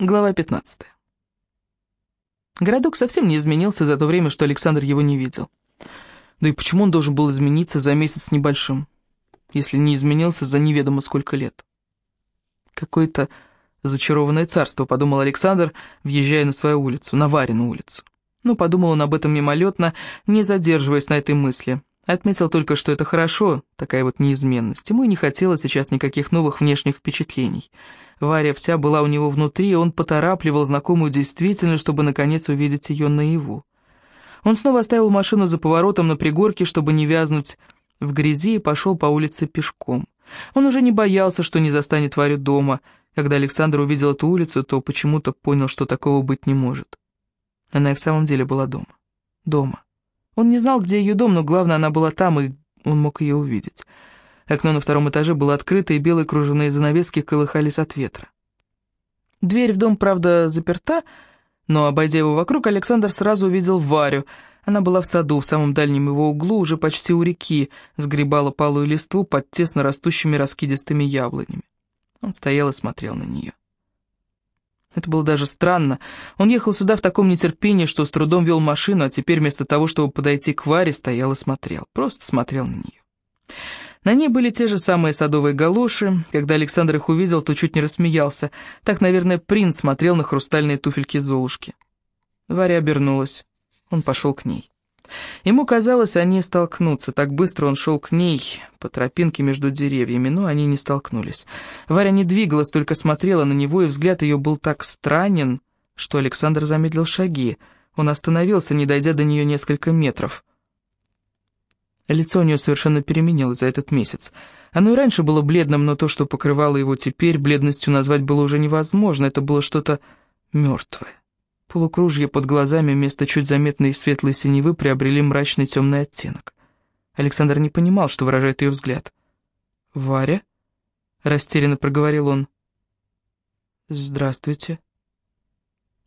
Глава 15. Городок совсем не изменился за то время, что Александр его не видел. Да и почему он должен был измениться за месяц с небольшим, если не изменился за неведомо сколько лет? Какое-то зачарованное царство, подумал Александр, въезжая на свою улицу, на Варину улицу. Но подумал он об этом мимолетно, не задерживаясь на этой мысли. Отметил только, что это хорошо, такая вот неизменность. Ему и не хотелось сейчас никаких новых внешних впечатлений. Варя вся была у него внутри, и он поторапливал знакомую действительно, чтобы наконец увидеть ее наяву. Он снова оставил машину за поворотом на пригорке, чтобы не вязнуть в грязи, и пошел по улице пешком. Он уже не боялся, что не застанет Варю дома. Когда Александр увидел эту улицу, то почему-то понял, что такого быть не может. Она и в самом деле была дома. Дома. Он не знал, где ее дом, но главное, она была там, и он мог ее увидеть. Окно на втором этаже было открыто, и белые кружевные занавески колыхались от ветра. Дверь в дом, правда, заперта, но, обойдя его вокруг, Александр сразу увидел Варю. Она была в саду, в самом дальнем его углу, уже почти у реки, сгребала палую листву под тесно растущими раскидистыми яблонями. Он стоял и смотрел на нее. Это было даже странно. Он ехал сюда в таком нетерпении, что с трудом вел машину, а теперь вместо того, чтобы подойти к Варе, стоял и смотрел. Просто смотрел на нее. На ней были те же самые садовые галоши. Когда Александр их увидел, то чуть не рассмеялся. Так, наверное, принц смотрел на хрустальные туфельки Золушки. Варя обернулась. Он пошел к ней. Ему казалось, они столкнутся. Так быстро он шел к ней по тропинке между деревьями, но они не столкнулись. Варя не двигалась, только смотрела на него, и взгляд ее был так странен, что Александр замедлил шаги. Он остановился, не дойдя до нее несколько метров. Лицо у нее совершенно переменилось за этот месяц. Оно и раньше было бледным, но то, что покрывало его теперь, бледностью назвать было уже невозможно. Это было что-то мертвое. Полукружье под глазами вместо чуть заметной светлой синевы приобрели мрачный темный оттенок. Александр не понимал, что выражает ее взгляд. «Варя?» — растерянно проговорил он. «Здравствуйте».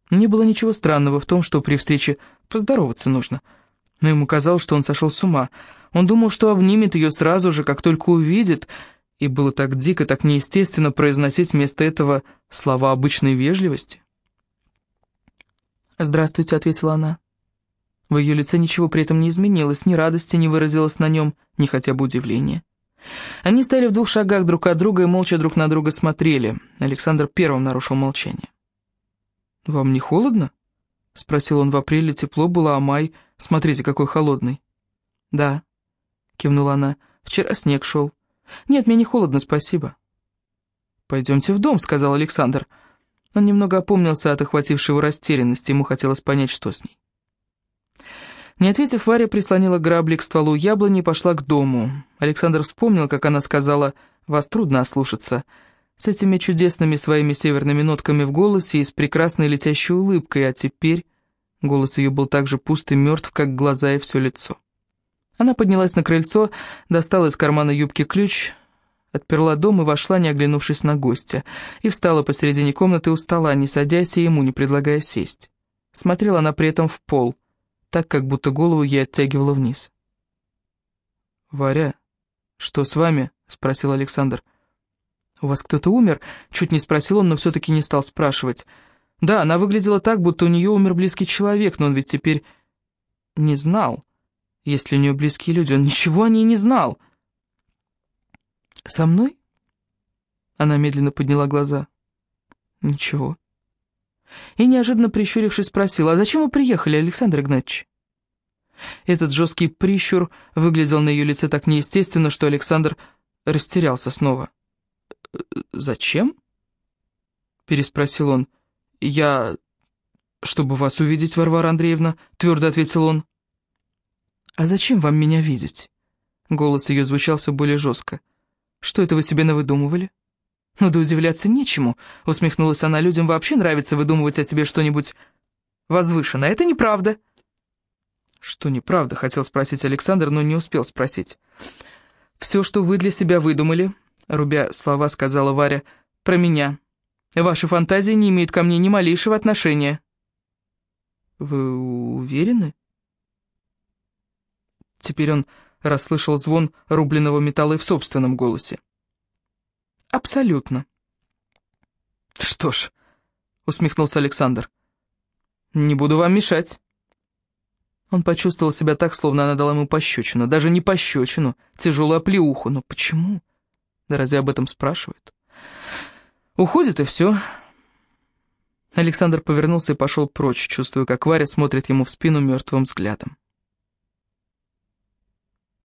Не было ничего странного в том, что при встрече поздороваться нужно — но ему казалось, что он сошел с ума. Он думал, что обнимет ее сразу же, как только увидит, и было так дико, так неестественно произносить вместо этого слова обычной вежливости. «Здравствуйте», — ответила она. В ее лице ничего при этом не изменилось, ни радости не выразилось на нем, ни хотя бы удивления. Они стояли в двух шагах друг от друга и молча друг на друга смотрели. Александр первым нарушил молчание. «Вам не холодно?» — спросил он в апреле. Тепло было, а май... Смотрите, какой холодный». «Да», — кивнула она, — «вчера снег шел». «Нет, мне не холодно, спасибо». «Пойдемте в дом», — сказал Александр. Он немного опомнился от охватившей его растерянности, ему хотелось понять, что с ней. Не ответив, Варя прислонила грабли к стволу яблони и пошла к дому. Александр вспомнил, как она сказала «Вас трудно ослушаться», с этими чудесными своими северными нотками в голосе и с прекрасной летящей улыбкой, а теперь... Голос ее был так же пуст и мертв, как глаза и все лицо. Она поднялась на крыльцо, достала из кармана юбки ключ, отперла дом и вошла, не оглянувшись на гостя, и встала посередине комнаты у стола, не садясь и ему, не предлагая сесть. Смотрела она при этом в пол, так, как будто голову ей оттягивала вниз. «Варя, что с вами?» — спросил Александр. «У вас кто-то умер?» — чуть не спросил он, но все-таки не стал спрашивать. Да, она выглядела так, будто у нее умер близкий человек, но он ведь теперь не знал. Если у нее близкие люди, он ничего о ней не знал. «Со мной?» Она медленно подняла глаза. «Ничего». И неожиданно прищурившись спросила, «А зачем вы приехали, Александр Игнатьевич?» Этот жесткий прищур выглядел на ее лице так неестественно, что Александр растерялся снова. «Зачем?» — переспросил он. «Я... чтобы вас увидеть, Варвара Андреевна», — твердо ответил он. «А зачем вам меня видеть?» Голос ее звучал все более жестко. «Что это вы себе навыдумывали?» «Ну да удивляться нечему», — усмехнулась она. «Людям вообще нравится выдумывать о себе что-нибудь возвышенное. Это неправда». «Что неправда?» — хотел спросить Александр, но не успел спросить. «Все, что вы для себя выдумали», — рубя слова сказала Варя, — «про меня. Ваши фантазии не имеют ко мне ни малейшего отношения». «Вы уверены?» Теперь он расслышал звон рубленого металла и в собственном голосе. «Абсолютно». «Что ж», усмехнулся Александр. «Не буду вам мешать». Он почувствовал себя так, словно она дала ему пощечину. Даже не пощечину, тяжелую оплеуху. Но почему? Да разве об этом спрашивают? Уходит, и все. Александр повернулся и пошел прочь, чувствуя, как Варя смотрит ему в спину мертвым взглядом.